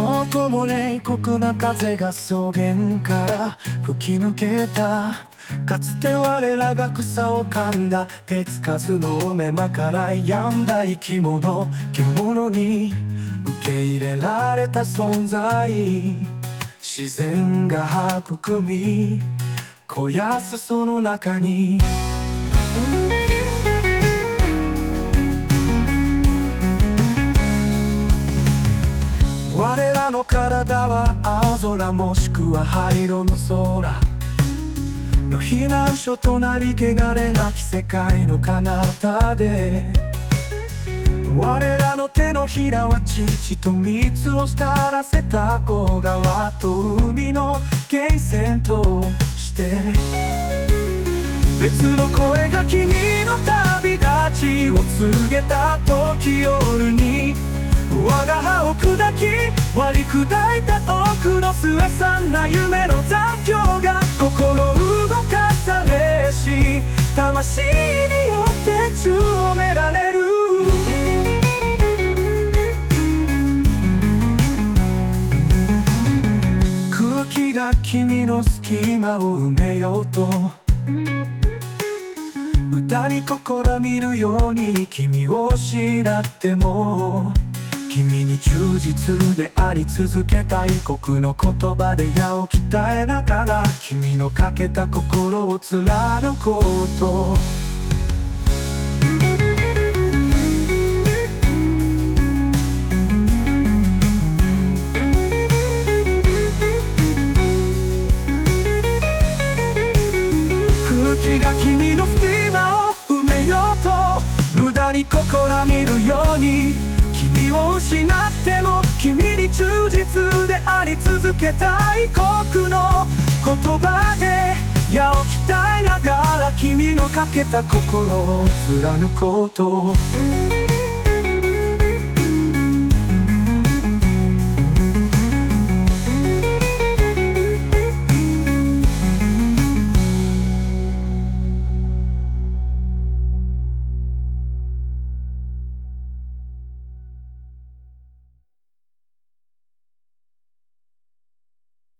も冷酷な風が草原から吹き抜けたかつて我らが草を噛んだ手つかずの目まから病んだ生き物。獣に受け入れられた存在。自然が育み肥やすその中に。の体は青空もしくは灰色の空。の避難所となり汚れなき世界の彼方で。我らの手のひらは父と蜜を垂らせた子川と海の源泉として。別の声が君の旅立ちを告げた時夜に砕き割り砕いた奥の末さんな夢の残響が心動かされし魂によって強められる。空気が君の隙間を埋めようと。歌に試みるように君を失っても。に忠実であり続けたい国の言葉で矢を鍛えながら君のかけた心を貫こうと。失っても君に忠実であり続けたい国の言葉で矢を鍛えながら君のかけた心を貫こうと。